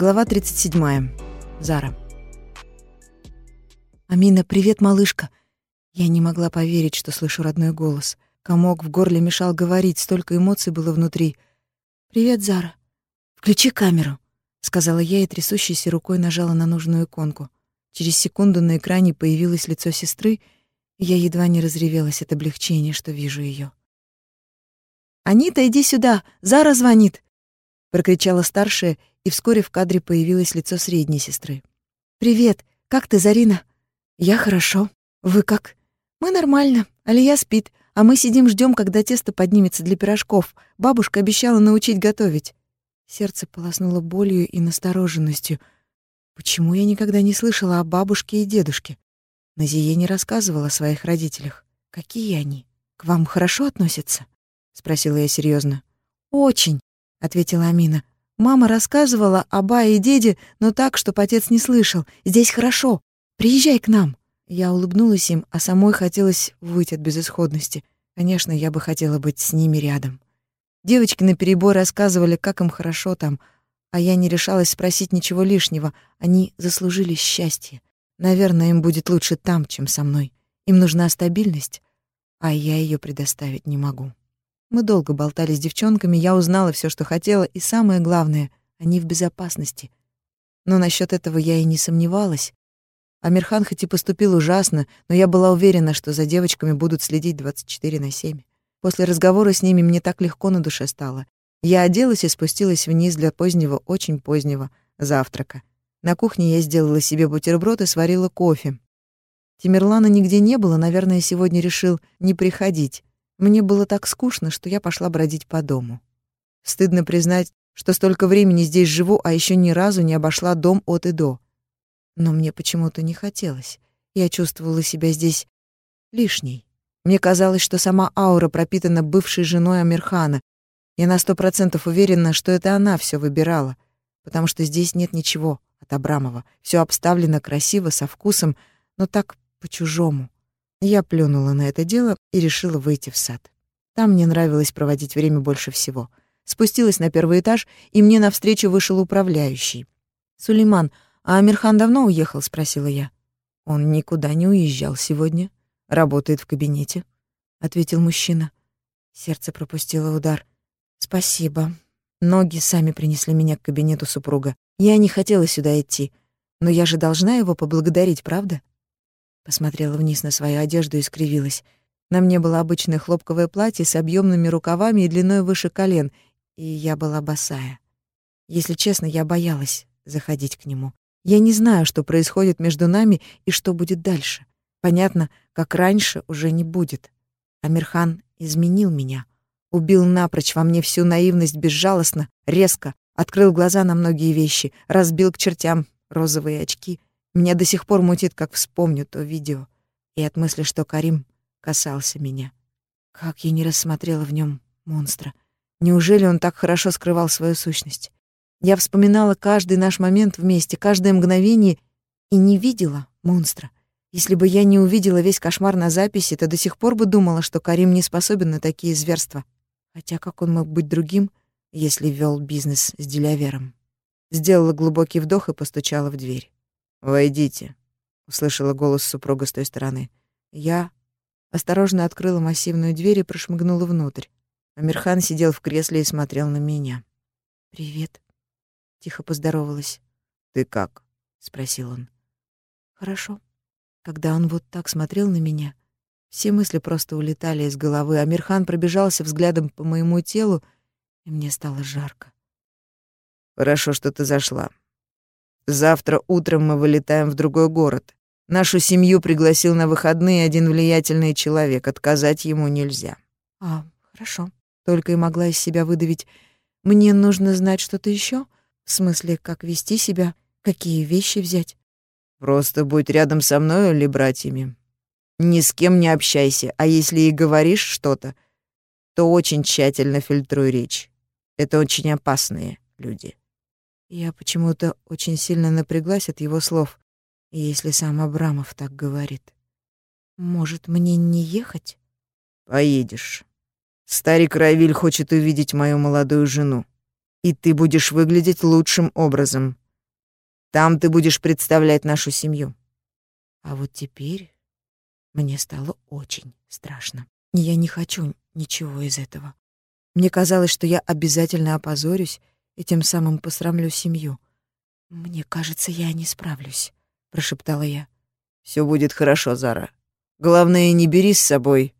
Глава 37. Зара. «Амина, привет, малышка!» Я не могла поверить, что слышу родной голос. Комок в горле мешал говорить, столько эмоций было внутри. «Привет, Зара!» «Включи камеру!» — сказала я и трясущейся рукой нажала на нужную иконку. Через секунду на экране появилось лицо сестры, и я едва не разревелась от облегчения, что вижу ее. «Анита, иди сюда! Зара звонит!» — прокричала старшая, и вскоре в кадре появилось лицо средней сестры. «Привет! Как ты, Зарина?» «Я хорошо. Вы как?» «Мы нормально. Алия спит, а мы сидим ждем, когда тесто поднимется для пирожков. Бабушка обещала научить готовить». Сердце полоснуло болью и настороженностью. Почему я никогда не слышала о бабушке и дедушке? Назие не рассказывала о своих родителях. Какие они? К вам хорошо относятся? спросила я серьезно. Очень, ответила Амина. Мама рассказывала о бае и деде, но так, что отец не слышал. Здесь хорошо. Приезжай к нам. Я улыбнулась им, а самой хотелось выйти от безысходности. Конечно, я бы хотела быть с ними рядом. Девочки наперебой рассказывали, как им хорошо там, а я не решалась спросить ничего лишнего. Они заслужили счастье. Наверное, им будет лучше там, чем со мной. Им нужна стабильность, а я ее предоставить не могу. Мы долго болтали с девчонками, я узнала все, что хотела, и самое главное, они в безопасности. Но насчет этого я и не сомневалась. Амирхан хоть и поступил ужасно, но я была уверена, что за девочками будут следить 24 на 7. После разговора с ними мне так легко на душе стало. Я оделась и спустилась вниз для позднего, очень позднего завтрака. На кухне я сделала себе бутерброд и сварила кофе. Тимирлана нигде не было, наверное, сегодня решил не приходить. Мне было так скучно, что я пошла бродить по дому. Стыдно признать, что столько времени здесь живу, а еще ни разу не обошла дом от и до. Но мне почему-то не хотелось. Я чувствовала себя здесь лишней. Мне казалось, что сама аура пропитана бывшей женой Амирхана. Я на сто процентов уверена, что это она все выбирала, потому что здесь нет ничего от Абрамова. Все обставлено красиво, со вкусом, но так по-чужому. Я плюнула на это дело и решила выйти в сад. Там мне нравилось проводить время больше всего. Спустилась на первый этаж, и мне навстречу вышел управляющий. «Сулейман, а Амирхан давно уехал?» — спросила я. «Он никуда не уезжал сегодня», Работает в кабинете, ответил мужчина. Сердце пропустило удар. Спасибо. Ноги сами принесли меня к кабинету супруга. Я не хотела сюда идти, но я же должна его поблагодарить, правда? Посмотрела вниз на свою одежду и скривилась. На мне было обычное хлопковое платье с объемными рукавами и длиной выше колен, и я была босая. Если честно, я боялась заходить к нему. Я не знаю, что происходит между нами и что будет дальше. Понятно, как раньше уже не будет. Амирхан изменил меня. Убил напрочь во мне всю наивность безжалостно, резко, открыл глаза на многие вещи, разбил к чертям розовые очки. Меня до сих пор мутит, как вспомню то видео. И от мысли, что Карим касался меня. Как я не рассмотрела в нем монстра. Неужели он так хорошо скрывал свою сущность? Я вспоминала каждый наш момент вместе, каждое мгновение и не видела монстра. Если бы я не увидела весь кошмар на записи, то до сих пор бы думала, что Карим не способен на такие зверства. Хотя как он мог быть другим, если вел бизнес с делявером? Сделала глубокий вдох и постучала в дверь. «Войдите», — услышала голос супруга с той стороны. Я осторожно открыла массивную дверь и прошмыгнула внутрь. Амирхан сидел в кресле и смотрел на меня. «Привет», — тихо поздоровалась. «Ты как?» — спросил он. «Хорошо», когда он вот так смотрел на меня, все мысли просто улетали из головы. Амирхан пробежался взглядом по моему телу, и мне стало жарко. «Хорошо, что ты зашла. Завтра утром мы вылетаем в другой город. Нашу семью пригласил на выходные один влиятельный человек. Отказать ему нельзя». «А, хорошо». Только и могла из себя выдавить. «Мне нужно знать что-то еще? В смысле, как вести себя, какие вещи взять?» Просто будь рядом со мной или братьями. Ни с кем не общайся, а если и говоришь что-то, то очень тщательно фильтруй речь. Это очень опасные люди. Я почему-то очень сильно напряглась от его слов, если сам Абрамов так говорит. Может, мне не ехать? Поедешь. Старик Равиль хочет увидеть мою молодую жену. И ты будешь выглядеть лучшим образом. Там ты будешь представлять нашу семью». А вот теперь мне стало очень страшно. Я не хочу ничего из этого. Мне казалось, что я обязательно опозорюсь и тем самым посрамлю семью. «Мне кажется, я не справлюсь», — прошептала я. Все будет хорошо, Зара. Главное, не бери с собой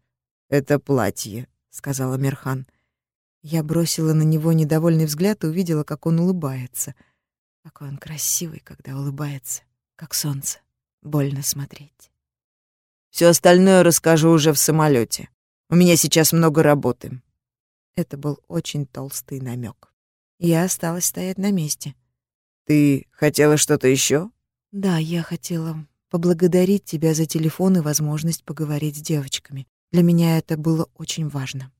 это платье», — сказала Мирхан. Я бросила на него недовольный взгляд и увидела, как он улыбается. Какой он красивый, когда улыбается, как солнце. Больно смотреть. Все остальное расскажу уже в самолете. У меня сейчас много работы. Это был очень толстый намек. Я осталась стоять на месте. Ты хотела что-то еще? Да, я хотела поблагодарить тебя за телефон и возможность поговорить с девочками. Для меня это было очень важно.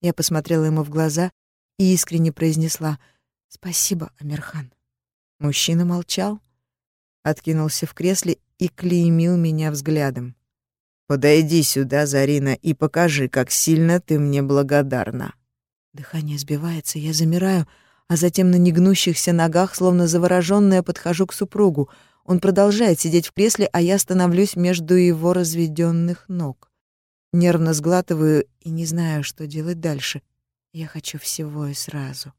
Я посмотрела ему в глаза и искренне произнесла «Спасибо, Амирхан». Мужчина молчал, откинулся в кресле и клеймил меня взглядом. «Подойди сюда, Зарина, и покажи, как сильно ты мне благодарна». Дыхание сбивается, я замираю, а затем на негнущихся ногах, словно заворожённая, подхожу к супругу. Он продолжает сидеть в кресле, а я становлюсь между его разведённых ног. Нервно сглатываю и не знаю, что делать дальше. Я хочу всего и сразу.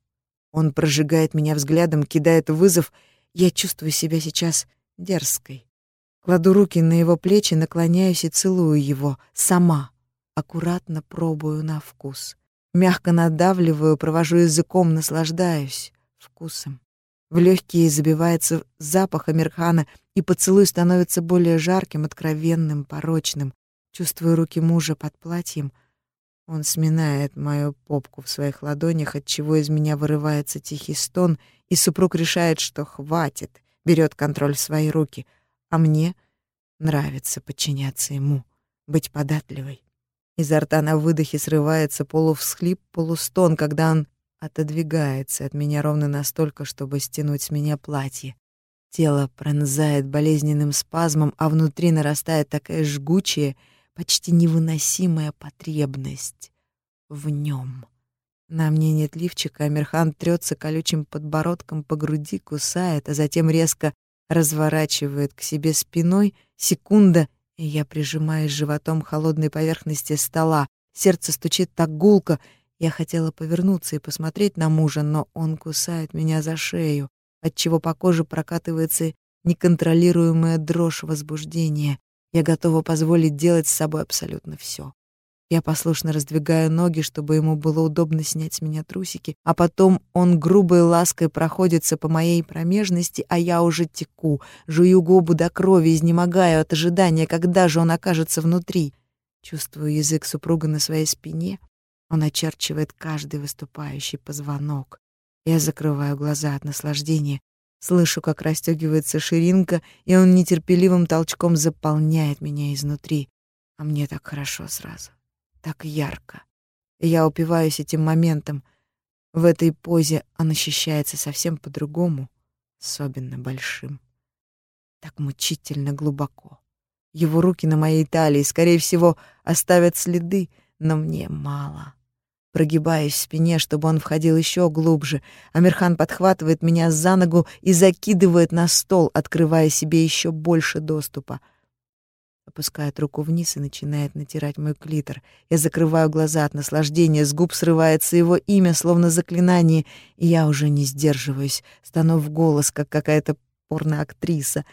Он прожигает меня взглядом, кидает вызов. Я чувствую себя сейчас дерзкой. Кладу руки на его плечи, наклоняюсь и целую его. Сама. Аккуратно пробую на вкус. Мягко надавливаю, провожу языком, наслаждаюсь вкусом. В легкие забивается запах Амирхана, и поцелуй становится более жарким, откровенным, порочным. Чувствую руки мужа под платьем. Он сминает мою попку в своих ладонях, от чего из меня вырывается тихий стон, и супруг решает, что хватит, берет контроль в свои руки, а мне нравится подчиняться ему, быть податливой. Изо рта на выдохе срывается полувсхлип, полустон, когда он отодвигается от меня ровно настолько, чтобы стянуть с меня платье. Тело пронзает болезненным спазмом, а внутри нарастает такая жгучая, почти невыносимая потребность в нем. На мне нет лифчика, Амирхан трется колючим подбородком по груди, кусает, а затем резко разворачивает к себе спиной. Секунда, я прижимаюсь животом к холодной поверхности стола. Сердце стучит так гулко. Я хотела повернуться и посмотреть на мужа, но он кусает меня за шею, отчего по коже прокатывается неконтролируемая дрожь возбуждения. Я готова позволить делать с собой абсолютно все. Я послушно раздвигаю ноги, чтобы ему было удобно снять с меня трусики, а потом он грубой лаской проходится по моей промежности, а я уже теку, жую губу до крови, изнемогаю от ожидания, когда же он окажется внутри. Чувствую язык супруга на своей спине. Он очерчивает каждый выступающий позвонок. Я закрываю глаза от наслаждения, Слышу, как расстегивается ширинка, и он нетерпеливым толчком заполняет меня изнутри. А мне так хорошо сразу, так ярко. Я упиваюсь этим моментом. В этой позе он ощущается совсем по-другому, особенно большим. Так мучительно глубоко. Его руки на моей талии, скорее всего, оставят следы, но мне мало. Прогибаюсь в спине, чтобы он входил еще глубже. Амирхан подхватывает меня за ногу и закидывает на стол, открывая себе еще больше доступа. Опускает руку вниз и начинает натирать мой клитор. Я закрываю глаза от наслаждения, с губ срывается его имя, словно заклинание, и я уже не сдерживаюсь, стану в голос, как какая-то порноактриса.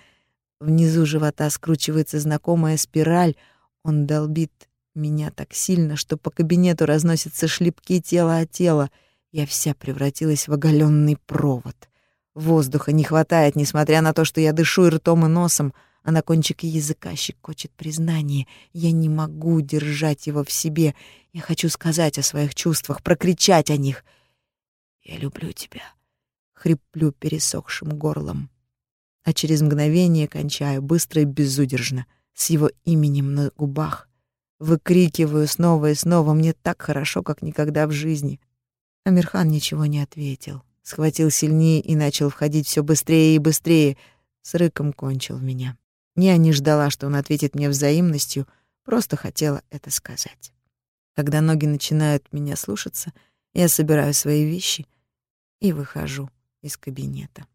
Внизу живота скручивается знакомая спираль, он долбит меня так сильно, что по кабинету разносятся шлепки тела от тела. Я вся превратилась в оголенный провод. Воздуха не хватает, несмотря на то, что я дышу и ртом, и носом, а на кончике языка щекочет признание. Я не могу держать его в себе. Я хочу сказать о своих чувствах, прокричать о них. «Я люблю тебя», — хриплю пересохшим горлом. А через мгновение кончаю, быстро и безудержно, с его именем на губах. Выкрикиваю снова и снова, мне так хорошо, как никогда в жизни. Амирхан ничего не ответил. Схватил сильнее и начал входить все быстрее и быстрее. С рыком кончил меня. Я не ждала, что он ответит мне взаимностью, просто хотела это сказать. Когда ноги начинают меня слушаться, я собираю свои вещи и выхожу из кабинета.